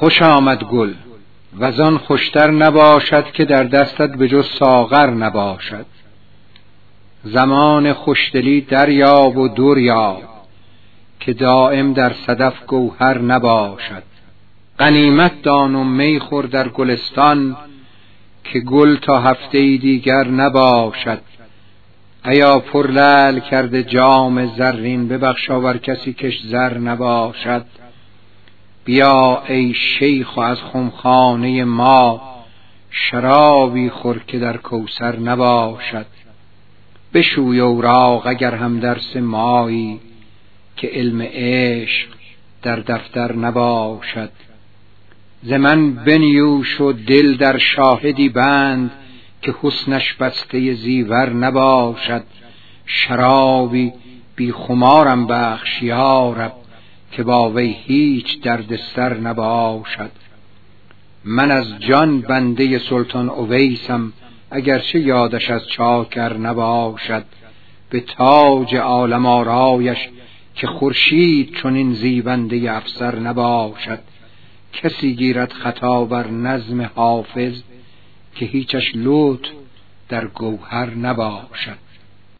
خوش آمد گل. و آن خوشتر نباشد که در دستت به جز ساغر نباشد. زمان خوشدلی دریاب و دریاب که دائم در صدف گوهر نباشد. غنیمت دان و می خور در گلستان که گل تا هفته دیگر نباشد. ایا پرلل کرده جام زرین ببخشا ور کسی کش زر نباشد. بیا ای شیخ و از خمخانه ما شرابی خور که در کوسر نباشد. بشوی اوراق اگر هم درس مایی که علم عشق در دفتر نباشد. ز من بنیوش و دل در شاهدی بند که حسنش بسته زیور نباشد. شرابی بی خمارم بخش یارب که با وی هیچ دردسر نباشد. من از جان بنده سلطان اویسم اگرچه یادش از چاکر نباشد. به تاج عالم آرایش که خورشید چون این زیبنده افسر نباشد. کسی گیرد خطا بر نظم حافظ که هیچش لطف در گوهر نباشد.